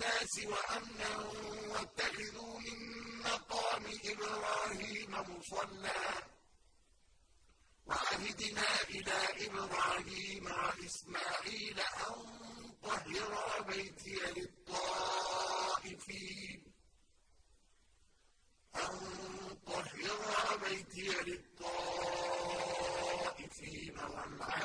الناس وَأَمْنًا وَاتَّخِذُوا مِن مَّقَامِ إِبْرَاهِيمَ مُصَلًّى ۖ. وَعَهِدْنَا إِلَىٰ إِبْرَاهِيمَ وَإِسْمَاعِيلَ أَن طَهِّرَا بَيْتِيَ لِلطَّائِفِينَ. أن طهر بيتي للطائفين والعاكفين